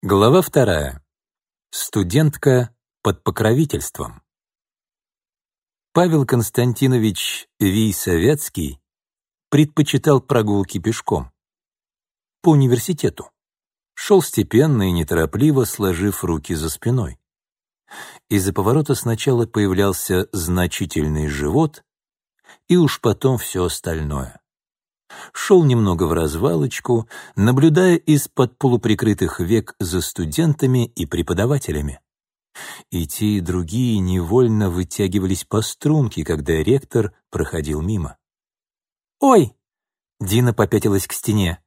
Глава вторая. Студентка под покровительством. Павел Константинович Вий-Советский предпочитал прогулки пешком. По университету. Шел степенно и неторопливо, сложив руки за спиной. Из-за поворота сначала появлялся значительный живот, и уж потом все остальное шел немного в развалочку, наблюдая из-под полуприкрытых век за студентами и преподавателями. И те, и другие невольно вытягивались по струнке, когда ректор проходил мимо. «Ой!» — Дина попятилась к стене.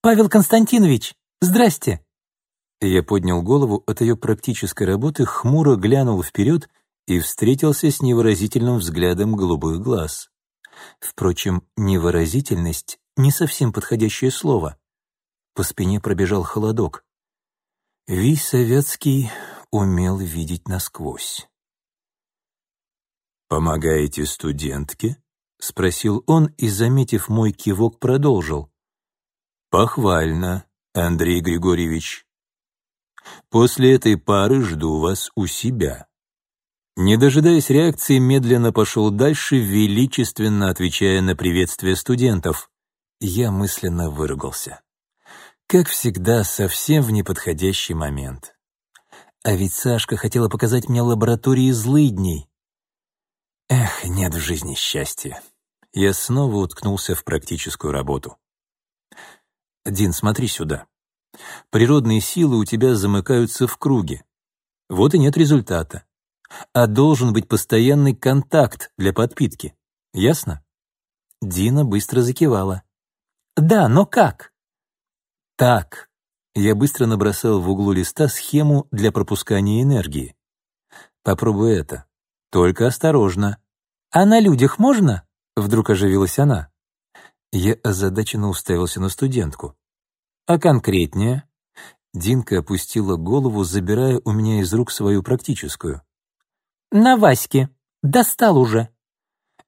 «Павел Константинович, здрасте!» Я поднял голову от ее практической работы, хмуро глянул вперед и встретился с невыразительным взглядом голубых глаз. Впрочем, невыразительность — не совсем подходящее слово. По спине пробежал холодок. Ви Советский умел видеть насквозь. «Помогаете студентке?» — спросил он и, заметив мой кивок, продолжил. «Похвально, Андрей Григорьевич. После этой пары жду вас у себя». Не дожидаясь реакции, медленно пошел дальше, величественно отвечая на приветствие студентов. Я мысленно выругался. Как всегда, совсем в неподходящий момент. А ведь Сашка хотела показать мне лаборатории злыдней. Эх, нет в жизни счастья. Я снова уткнулся в практическую работу. «Дин, смотри сюда. Природные силы у тебя замыкаются в круге. Вот и нет результата а должен быть постоянный контакт для подпитки. Ясно? Дина быстро закивала. «Да, но как?» «Так». Я быстро набросал в углу листа схему для пропускания энергии. «Попробуй это. Только осторожно». «А на людях можно?» Вдруг оживилась она. Я озадаченно уставился на студентку. «А конкретнее?» Динка опустила голову, забирая у меня из рук свою практическую. «На Ваське. Достал уже».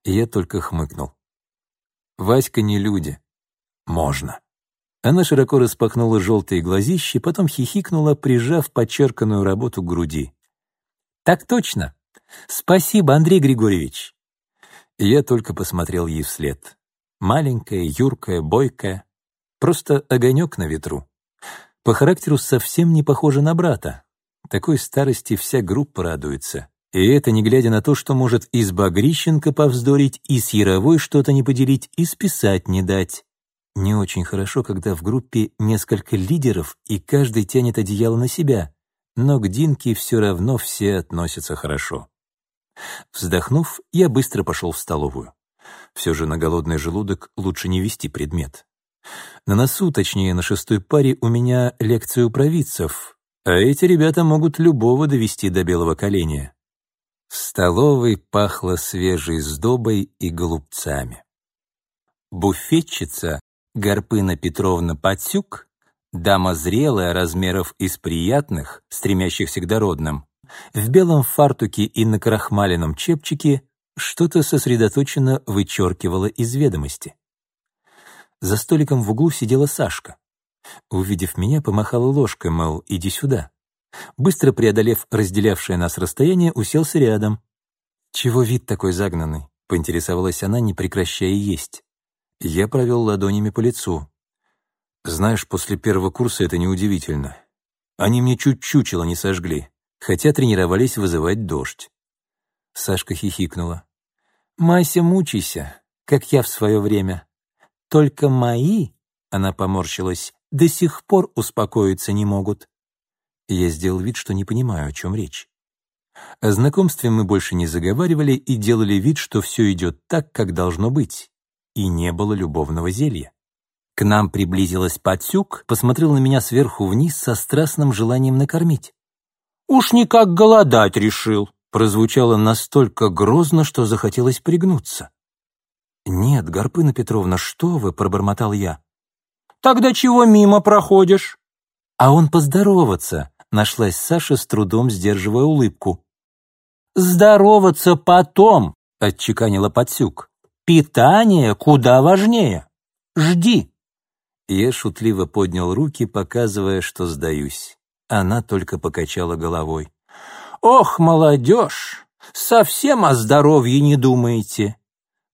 Я только хмыкнул. «Васька не люди. Можно». Она широко распахнула желтые глазищи, потом хихикнула, прижав подчерканную работу к груди. «Так точно. Спасибо, Андрей Григорьевич». Я только посмотрел ей вслед. Маленькая, юркая, бойкая. Просто огонек на ветру. По характеру совсем не похожа на брата. Такой старости вся группа радуется. И это не глядя на то, что может и с Багрищенко повздорить, и с Яровой что-то не поделить, и списать не дать. Не очень хорошо, когда в группе несколько лидеров, и каждый тянет одеяло на себя, но к Динке все равно все относятся хорошо. Вздохнув, я быстро пошел в столовую. Все же на голодный желудок лучше не вести предмет. На носу, точнее, на шестой паре у меня лекция у провидцев, а эти ребята могут любого довести до белого коленя. В столовой пахло свежей сдобой и голубцами. Буфетчица Гарпына Петровна Патюк, дама зрелая, размеров из приятных, стремящихся к дородным, в белом фартуке и на крахмаленном чепчике что-то сосредоточенно вычеркивала из ведомости. За столиком в углу сидела Сашка. Увидев меня, помахала ложкой, мол, иди сюда. Быстро преодолев разделявшее нас расстояние, уселся рядом. «Чего вид такой загнанный?» — поинтересовалась она, не прекращая есть. Я провел ладонями по лицу. «Знаешь, после первого курса это неудивительно. Они мне чуть чучело не сожгли, хотя тренировались вызывать дождь». Сашка хихикнула. «Мася, мучайся, как я в свое время. Только мои, — она поморщилась, — до сих пор успокоиться не могут. Я сделал вид, что не понимаю, о чем речь. О знакомстве мы больше не заговаривали и делали вид, что все идет так, как должно быть. И не было любовного зелья. К нам приблизилась Патюк, посмотрел на меня сверху вниз со страстным желанием накормить. «Уж никак голодать решил», прозвучало настолько грозно, что захотелось пригнуться. «Нет, Гарпына Петровна, что вы?» — пробормотал я. «Тогда чего мимо проходишь?» «А он поздороваться», нашлась Саша с трудом, сдерживая улыбку. «Здороваться потом», — отчеканила Подсюк. «Питание куда важнее. Жди». Я шутливо поднял руки, показывая, что сдаюсь. Она только покачала головой. «Ох, молодежь! Совсем о здоровье не думаете!»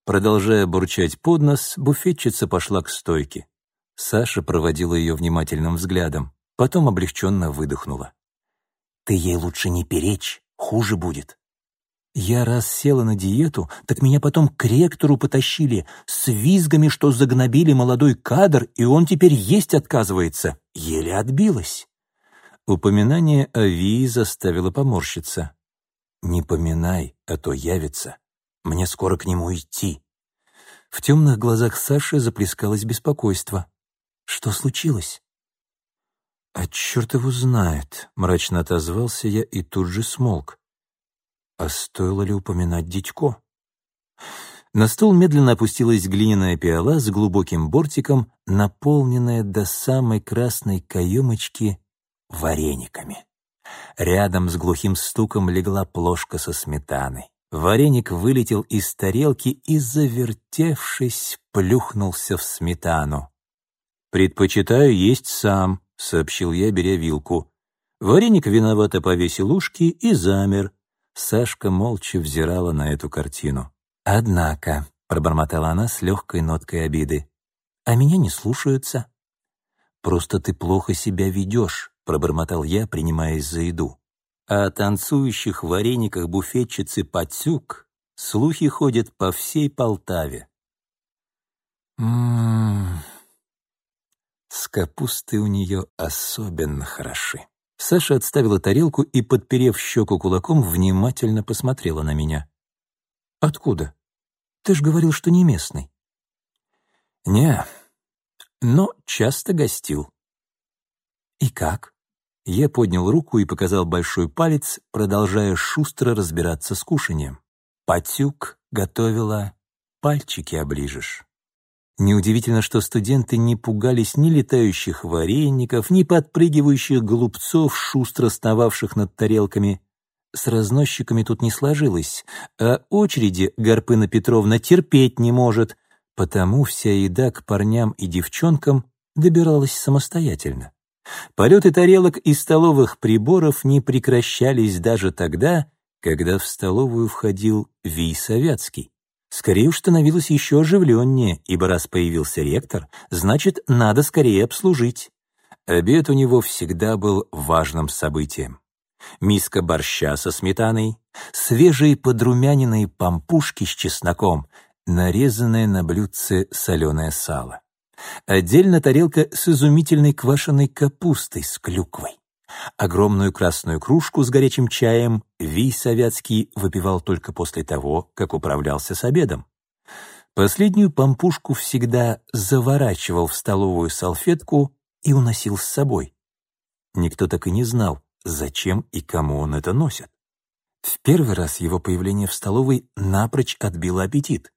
Продолжая бурчать под нос, буфетчица пошла к стойке. Саша проводила ее внимательным взглядом, потом облегченно выдохнула. «Ты ей лучше не перечь, хуже будет». Я раз села на диету, так меня потом к ректору потащили с визгами, что загнобили молодой кадр, и он теперь есть отказывается. Еле отбилась. Упоминание о Ви заставило поморщиться. «Не поминай, а то явится. Мне скоро к нему идти». В темных глазах Саши заплескалось беспокойство. «Что случилось?» «А черт его знает», — мрачно отозвался я и тут же смолк. А стоило ли упоминать дитько? На стол медленно опустилась глиняная пиала с глубоким бортиком, наполненная до самой красной каемочки варениками. Рядом с глухим стуком легла плошка со сметаной. Вареник вылетел из тарелки и, завертевшись, плюхнулся в сметану. «Предпочитаю есть сам», — сообщил я, беря вилку. Вареник виновато повесил ушки и замер, Сашка молча взирала на эту картину. «Однако», — пробормотала она с легкой ноткой обиды, «а меня не слушаются». «Просто ты плохо себя ведешь», — пробормотал я, принимаясь за еду. А о танцующих варениках буфетчицы Пацюк слухи ходят по всей Полтаве. Ммм, с капустой у нее особенно хороши. Саша отставила тарелку и, подперев щеку кулаком, внимательно посмотрела на меня. «Откуда? Ты ж говорил, что не местный». «Не, но часто гостил». «И как?» Я поднял руку и показал большой палец, продолжая шустро разбираться с кушанием. Патюк готовила «пальчики оближешь». Неудивительно, что студенты не пугались ни летающих вареников, ни подпрыгивающих голубцов, шустро сновавших над тарелками. С разносчиками тут не сложилось, а очереди Гарпына Петровна терпеть не может, потому вся еда к парням и девчонкам добиралась самостоятельно. Полеты тарелок и столовых приборов не прекращались даже тогда, когда в столовую входил Вий Советский. Скорее уж становилось еще оживленнее, ибо раз появился ректор, значит, надо скорее обслужить. Обед у него всегда был важным событием. Миска борща со сметаной, свежие подрумяненные пампушки с чесноком, нарезанное на блюдце соленое сало. Отдельно тарелка с изумительной квашеной капустой с клюквой. Огромную красную кружку с горячим чаем Вий Советский выпивал только после того, как управлялся с обедом. Последнюю помпушку всегда заворачивал в столовую салфетку и уносил с собой. Никто так и не знал, зачем и кому он это носит. В первый раз его появление в столовой напрочь отбило аппетит.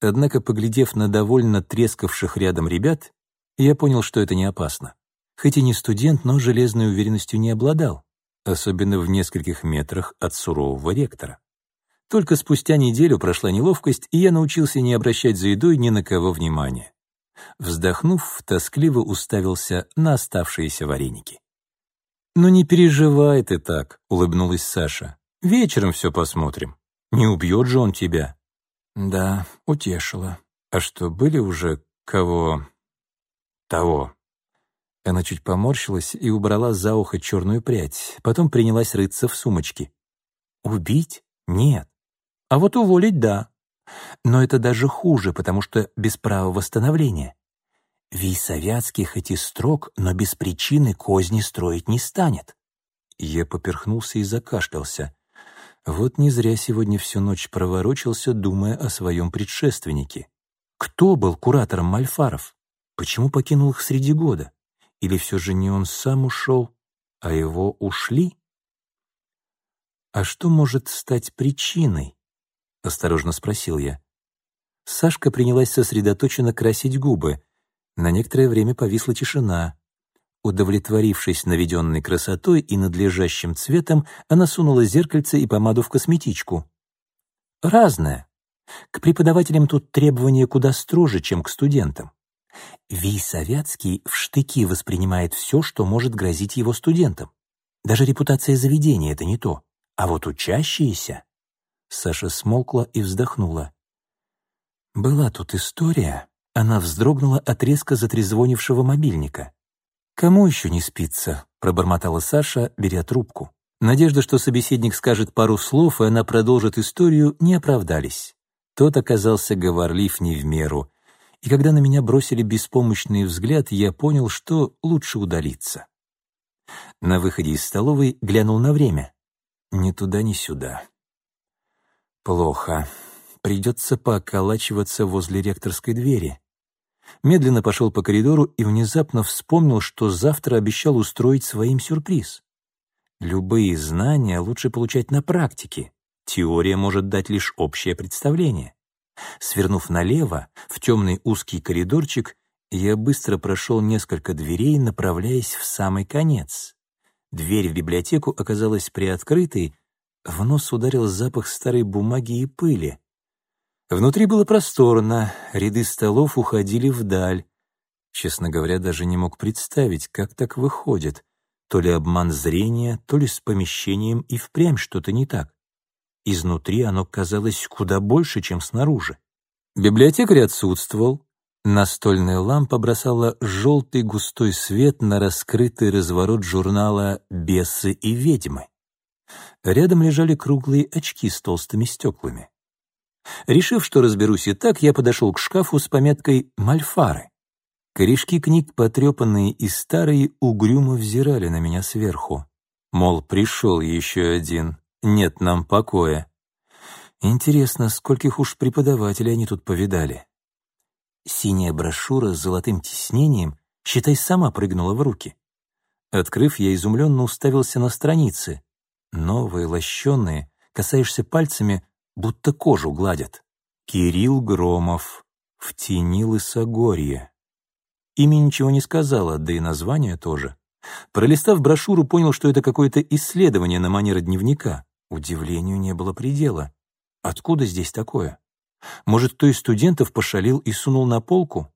Однако, поглядев на довольно трескавших рядом ребят, я понял, что это не опасно. Хоть и не студент, но железной уверенностью не обладал, особенно в нескольких метрах от сурового ректора. Только спустя неделю прошла неловкость, и я научился не обращать за едой ни на кого внимания. Вздохнув, тоскливо уставился на оставшиеся вареники. «Ну не переживай ты так», — улыбнулась Саша. «Вечером все посмотрим. Не убьет же он тебя». «Да, утешила. А что, были уже кого...» «Того?» Она чуть поморщилась и убрала за ухо черную прядь, потом принялась рыться в сумочке. «Убить? Нет. А вот уволить — да. Но это даже хуже, потому что без права восстановления. Вий хоть и строг, но без причины козни строить не станет». Я поперхнулся и закашлялся. Вот не зря сегодня всю ночь проворочился, думая о своем предшественнике. Кто был куратором Мальфаров? Почему покинул их среди года? Или все же не он сам ушел, а его ушли? «А что может стать причиной?» — осторожно спросил я. Сашка принялась сосредоточенно красить губы. На некоторое время повисла тишина. Удовлетворившись наведенной красотой и надлежащим цветом, она сунула зеркальце и помаду в косметичку. «Разное. К преподавателям тут требования куда строже, чем к студентам. Вий Советский в штыки воспринимает все, что может грозить его студентам. Даже репутация заведения — это не то. А вот учащиеся...» Саша смолкла и вздохнула. «Была тут история». Она вздрогнула от резко затрезвонившего мобильника. «Кому еще не спится?» — пробормотала Саша, беря трубку. Надежда, что собеседник скажет пару слов, и она продолжит историю, не оправдались. Тот оказался говорлив не в меру. И когда на меня бросили беспомощный взгляд, я понял, что лучше удалиться. На выходе из столовой глянул на время. Ни туда, ни сюда. Плохо. Придется пооколачиваться возле ректорской двери. Медленно пошел по коридору и внезапно вспомнил, что завтра обещал устроить своим сюрприз. Любые знания лучше получать на практике. Теория может дать лишь общее представление. Свернув налево, в темный узкий коридорчик, я быстро прошел несколько дверей, направляясь в самый конец. Дверь в библиотеку оказалась приоткрытой, в нос ударил запах старой бумаги и пыли. Внутри было просторно, ряды столов уходили вдаль. Честно говоря, даже не мог представить, как так выходит. То ли обман зрения, то ли с помещением и впрямь что-то не так. Изнутри оно казалось куда больше, чем снаружи. Библиотекарь отсутствовал. Настольная лампа бросала желтый густой свет на раскрытый разворот журнала «Бесы и ведьмы». Рядом лежали круглые очки с толстыми стеклами. Решив, что разберусь и так, я подошел к шкафу с пометкой «Мальфары». Корешки книг, потрепанные и старые, угрюмо взирали на меня сверху. Мол, пришел еще один, нет нам покоя. Интересно, скольких уж преподавателей они тут повидали. Синяя брошюра с золотым тиснением, считай, сама прыгнула в руки. Открыв, я изумленно уставился на страницы. Новые, лощеные, касаешься пальцами, будто кожу гладят. Кирилл Громов. В тени лысогорье. Имя ничего не сказала, да и название тоже. Пролистав брошюру, понял, что это какое-то исследование на манер дневника. Удивлению не было предела. Откуда здесь такое? Может, кто из студентов пошалил и сунул на полку?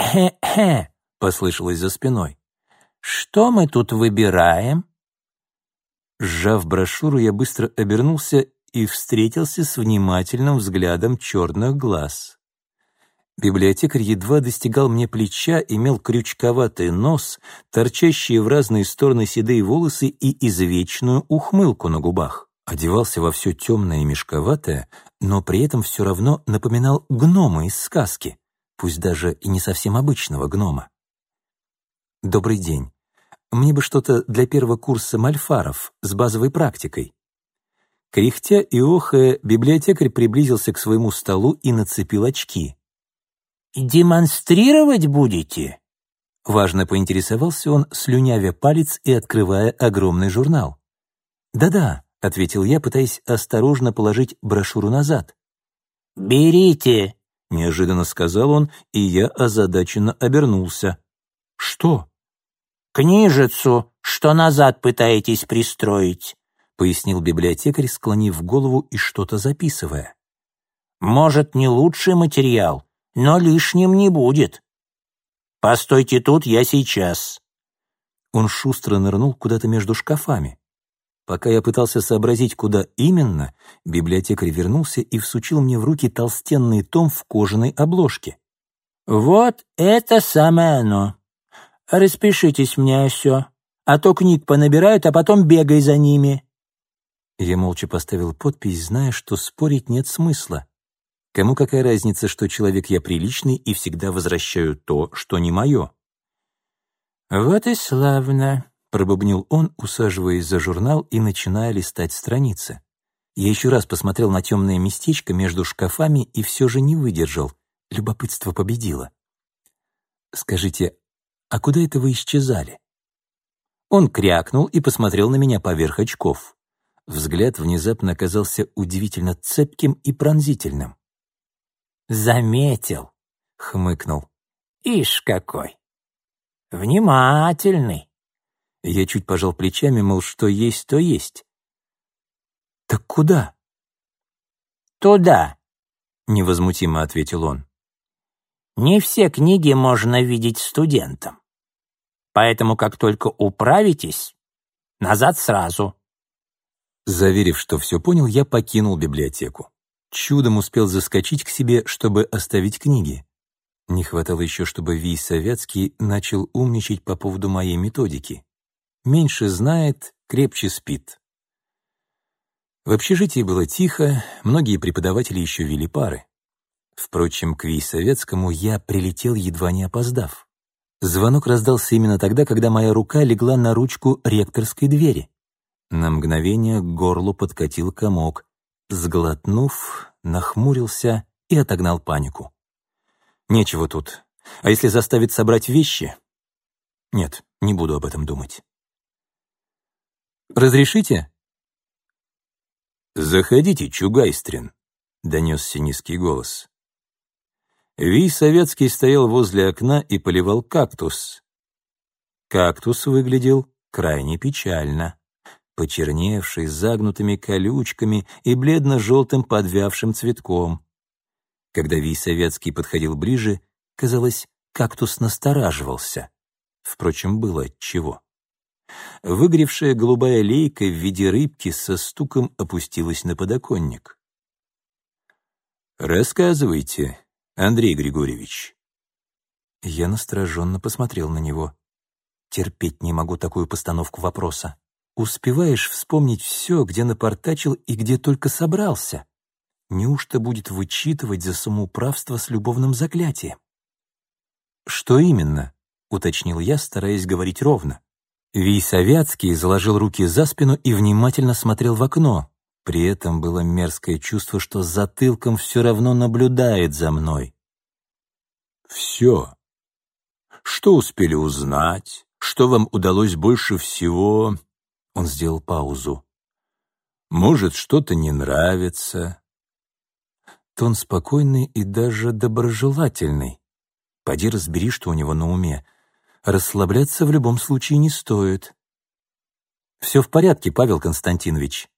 «Хе-хе», — послышалось за спиной. «Что мы тут выбираем?» Сжав брошюру, я быстро обернулся и встретился с внимательным взглядом черных глаз. Библиотекарь едва достигал мне плеча, имел крючковатый нос, торчащие в разные стороны седые волосы и извечную ухмылку на губах. Одевался во все темное и мешковатое, но при этом все равно напоминал гнома из сказки, пусть даже и не совсем обычного гнома. «Добрый день. Мне бы что-то для первого курса мальфаров с базовой практикой». Кряхтя и охая, библиотекарь приблизился к своему столу и нацепил очки. «Демонстрировать будете?» Важно поинтересовался он, слюнявя палец и открывая огромный журнал. «Да-да», — ответил я, пытаясь осторожно положить брошюру назад. «Берите», — неожиданно сказал он, и я озадаченно обернулся. «Что?» «Книжицу, что назад пытаетесь пристроить», — пояснил библиотекарь, склонив голову и что-то записывая. «Может, не лучший материал, но лишним не будет. Постойте тут, я сейчас». Он шустро нырнул куда-то между шкафами. Пока я пытался сообразить, куда именно, библиотекарь вернулся и всучил мне в руки толстенный том в кожаной обложке. «Вот это самое оно. Распишитесь мне все, а то книг понабирают, а потом бегай за ними». Я молча поставил подпись, зная, что спорить нет смысла. Кому какая разница, что человек я приличный и всегда возвращаю то, что не мое? «Вот и славно», — пробубнил он, усаживаясь за журнал и начиная листать страницы. Я еще раз посмотрел на темное местечко между шкафами и все же не выдержал. Любопытство победило. «Скажите, а куда это вы исчезали?» Он крякнул и посмотрел на меня поверх очков. Взгляд внезапно оказался удивительно цепким и пронзительным. «Заметил», — хмыкнул. «Ишь какой! Внимательный!» Я чуть пожал плечами, мол, что есть, то есть. «Так куда?» «Туда», — невозмутимо ответил он. Не все книги можно видеть студентам. Поэтому как только управитесь, Назад сразу!» Заверив, что все понял, я покинул библиотеку. Чудом успел заскочить к себе, чтобы оставить книги. Не хватало еще, чтобы Вий Советский начал умничать по поводу моей методики. Меньше знает, крепче спит. В общежитии было тихо, многие преподаватели еще вели пары. Впрочем, к Советскому я прилетел, едва не опоздав. Звонок раздался именно тогда, когда моя рука легла на ручку ректорской двери. На мгновение к горлу подкатил комок. Сглотнув, нахмурился и отогнал панику. Нечего тут. А если заставить собрать вещи? Нет, не буду об этом думать. «Разрешите?» «Заходите, Чугайстрин», — донесся низкий голос. Вий Советский стоял возле окна и поливал кактус. Кактус выглядел крайне печально, почерневший, загнутыми колючками и бледно-желтым подвявшим цветком. Когда Вий Советский подходил ближе, казалось, кактус настораживался. Впрочем, было отчего. Выгревшая голубая лейка в виде рыбки со стуком опустилась на подоконник. «Рассказывайте, Андрей Григорьевич». Я настороженно посмотрел на него. Терпеть не могу такую постановку вопроса. Успеваешь вспомнить все, где напортачил и где только собрался. Неужто будет вычитывать за самоуправство с любовным заклятием? «Что именно?» — уточнил я, стараясь говорить ровно. Вий Савятский заложил руки за спину и внимательно смотрел в окно. При этом было мерзкое чувство, что затылком все равно наблюдает за мной. «Все. Что успели узнать? Что вам удалось больше всего?» Он сделал паузу. «Может, что-то не нравится, Тон спокойный и даже доброжелательный. Поди разбери, что у него на уме. Расслабляться в любом случае не стоит. «Все в порядке, Павел Константинович.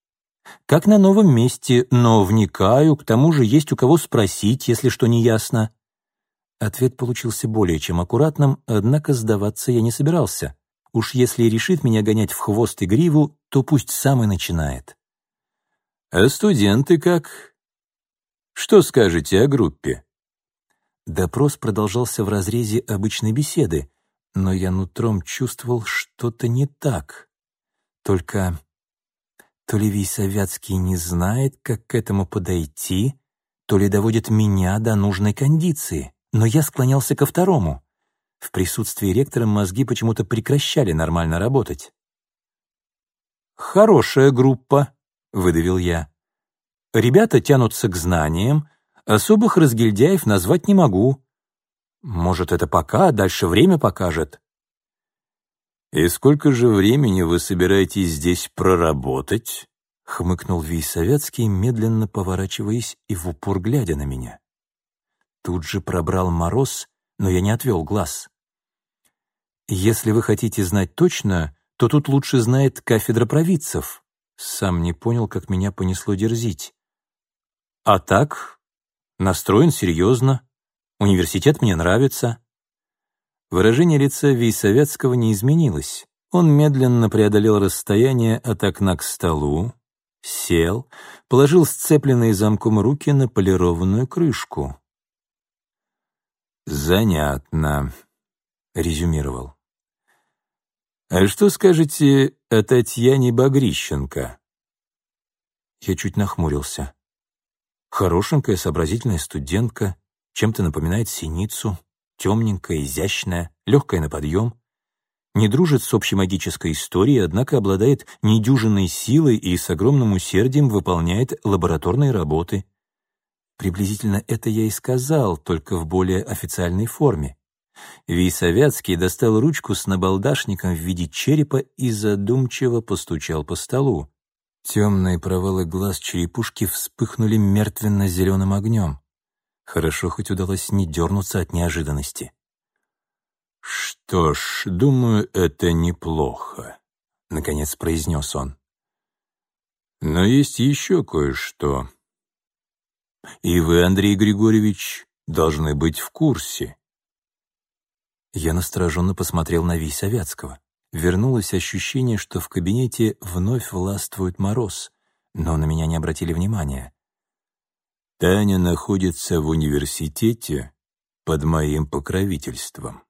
Как на новом месте, но вникаю, к тому же есть у кого спросить, если что не ясно». Ответ получился более чем аккуратным, однако сдаваться я не собирался. Уж если решит меня гонять в хвост и гриву, то пусть сам и начинает. «А студенты как?» Что скажете о группе?» Допрос продолжался в разрезе обычной беседы, но я нутром чувствовал что-то не так. Только то ли Висовятский не знает, как к этому подойти, то ли доводит меня до нужной кондиции, но я склонялся ко второму. В присутствии ректора мозги почему-то прекращали нормально работать. «Хорошая группа», — выдавил я. Ребята тянутся к знаниям, особых разгильдяев назвать не могу. Может, это пока, дальше время покажет. «И сколько же времени вы собираетесь здесь проработать?» — хмыкнул Вий Советский, медленно поворачиваясь и в упор глядя на меня. Тут же пробрал мороз, но я не отвел глаз. «Если вы хотите знать точно, то тут лучше знает кафедра провидцев». Сам не понял, как меня понесло дерзить. А так, настроен серьезно. Университет мне нравится. Выражение лица Вейсоветского не изменилось. Он медленно преодолел расстояние от окна к столу, сел, положил сцепленные замком руки на полированную крышку. «Занятно», — резюмировал. «А что скажете о Татьяне Багрищенко?» Я чуть нахмурился. Хорошенькая, сообразительная студентка, чем-то напоминает синицу, темненькая, изящная, легкая на подъем. Не дружит с общей магической историей, однако обладает недюжинной силой и с огромным усердием выполняет лабораторные работы. Приблизительно это я и сказал, только в более официальной форме. Вейсовятский достал ручку с набалдашником в виде черепа и задумчиво постучал по столу. Темные провалы глаз черепушки вспыхнули мертвенно-зеленым огнем. Хорошо хоть удалось не дернуться от неожиданности. «Что ж, думаю, это неплохо», — наконец произнес он. «Но есть еще кое-что. И вы, Андрей Григорьевич, должны быть в курсе». Я настороженно посмотрел на Вий Советского. вернулось ощущение, что в кабинете вновь властвует мороз, но на меня не обратили внимания. «Таня находится в университете под моим покровительством».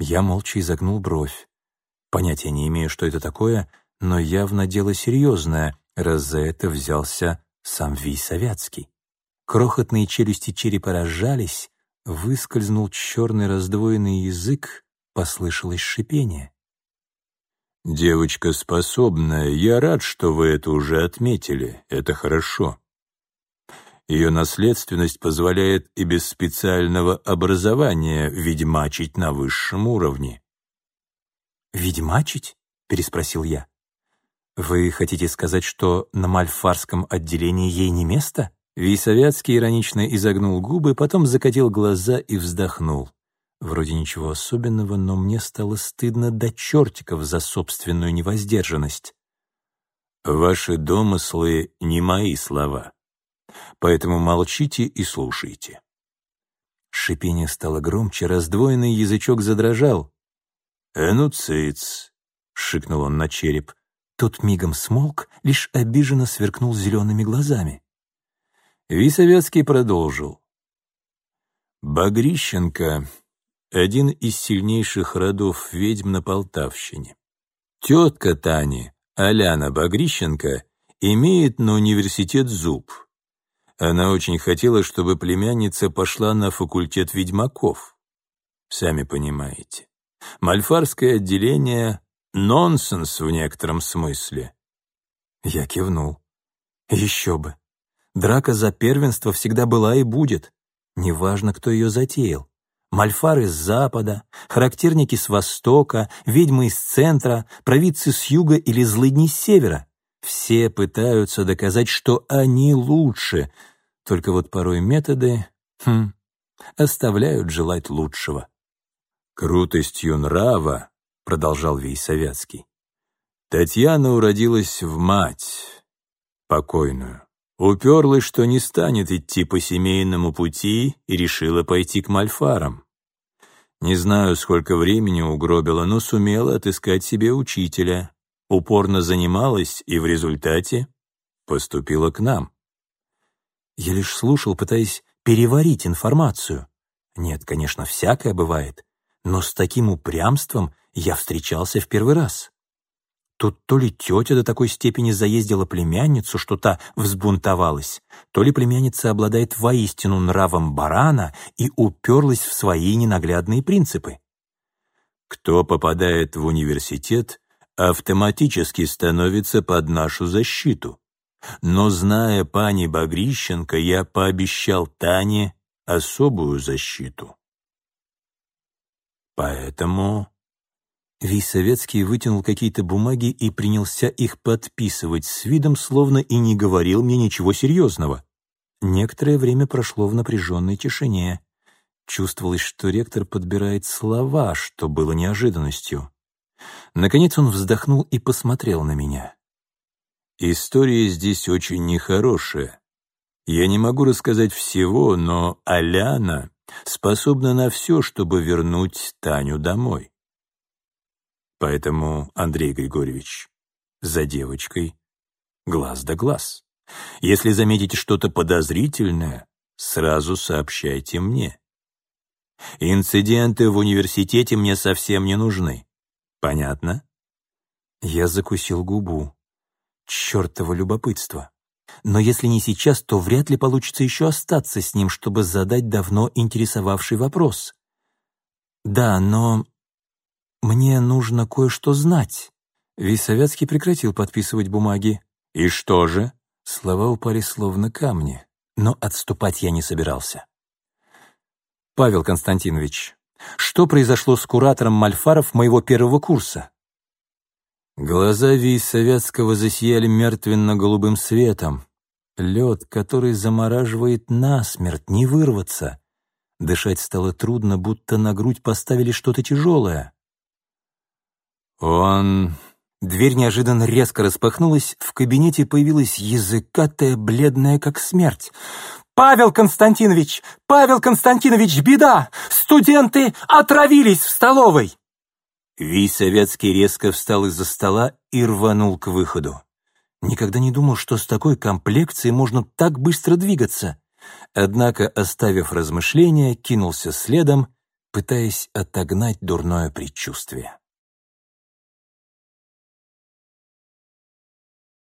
Я молча изогнул бровь. Понятия не имею, что это такое, но явно дело серьезное, раз за это взялся сам Вий Советский. Крохотные челюсти черепа разжались, выскользнул черный раздвоенный язык, послышалось шипение. «Девочка способная, я рад, что вы это уже отметили, это хорошо. Ее наследственность позволяет и без специального образования ведьмачить на высшем уровне». «Ведьмачить?» — переспросил я. «Вы хотите сказать, что на мальфарском отделении ей не место?» Висовятский иронично изогнул губы, потом закатил глаза и вздохнул. Вроде ничего особенного, но мне стало стыдно до чертиков за собственную невоздержанность. «Ваши домыслы — не мои слова, поэтому молчите и слушайте». Шипение стало громче, раздвоенный язычок задрожал. «Энуциц», — шикнул он на череп. Тот мигом смолк, лишь обиженно сверкнул зелеными глазами. Висовецкий продолжил. Багрищенко — один из сильнейших родов ведьм на Полтавщине. Тетка Тани, Аляна Багрищенко, имеет на университет зуб. Она очень хотела, чтобы племянница пошла на факультет ведьмаков. Сами понимаете. Мальфарское отделение — нонсенс в некотором смысле. Я кивнул. Еще бы. Драка за первенство всегда была и будет. Неважно, кто ее затеял. Мальфары с запада, характерники с востока, ведьмы из центра, провидцы с юга или злыдни с севера. Все пытаются доказать, что они лучше, только вот порой методы, хм, оставляют желать лучшего. «Крутостью нрава», — продолжал Вейсовятский, «Татьяна уродилась в мать, покойную. Уперлась, что не станет идти по семейному пути и решила пойти к мальфарам. Не знаю, сколько времени угробила, но сумела отыскать себе учителя, упорно занималась и в результате поступила к нам. Я лишь слушал, пытаясь переварить информацию. Нет, конечно, всякое бывает, но с таким упрямством я встречался в первый раз. Тут то ли тетя до такой степени заездила племянницу, что та взбунтовалась, то ли племянница обладает воистину нравом барана и уперлась в свои ненаглядные принципы. Кто попадает в университет, автоматически становится под нашу защиту. Но, зная пани Багрищенко, я пообещал Тане особую защиту. Поэтому Висовецкий вытянул какие-то бумаги и принялся их подписывать с видом, словно и не говорил мне ничего серьезного. Некоторое время прошло в напряженной тишине. Чувствовалось, что ректор подбирает слова, что было неожиданностью. Наконец он вздохнул и посмотрел на меня. «История здесь очень нехорошая. Я не могу рассказать всего, но Аляна способна на все, чтобы вернуть Таню домой. Поэтому, Андрей Григорьевич, за девочкой глаз да глаз. Если заметите что-то подозрительное, сразу сообщайте мне. Инциденты в университете мне совсем не нужны. Понятно? Я закусил губу. Чёртово любопытство. Но если не сейчас, то вряд ли получится еще остаться с ним, чтобы задать давно интересовавший вопрос. Да, но «Мне нужно кое-что знать». Висовецкий прекратил подписывать бумаги. «И что же?» Слова упали словно камни, но отступать я не собирался. «Павел Константинович, что произошло с куратором Мальфаров моего первого курса?» Глаза Висовецкого засияли мертвенно-голубым светом. Лед, который замораживает насмерть, не вырваться. Дышать стало трудно, будто на грудь поставили что-то тяжелое. «Он...» Дверь неожиданно резко распахнулась, в кабинете появилась языкатая, бледная, как смерть. «Павел Константинович! Павел Константинович, беда! Студенты отравились в столовой!» Ви Советский резко встал из-за стола и рванул к выходу. Никогда не думал, что с такой комплекцией можно так быстро двигаться. Однако, оставив размышления, кинулся следом, пытаясь отогнать дурное предчувствие.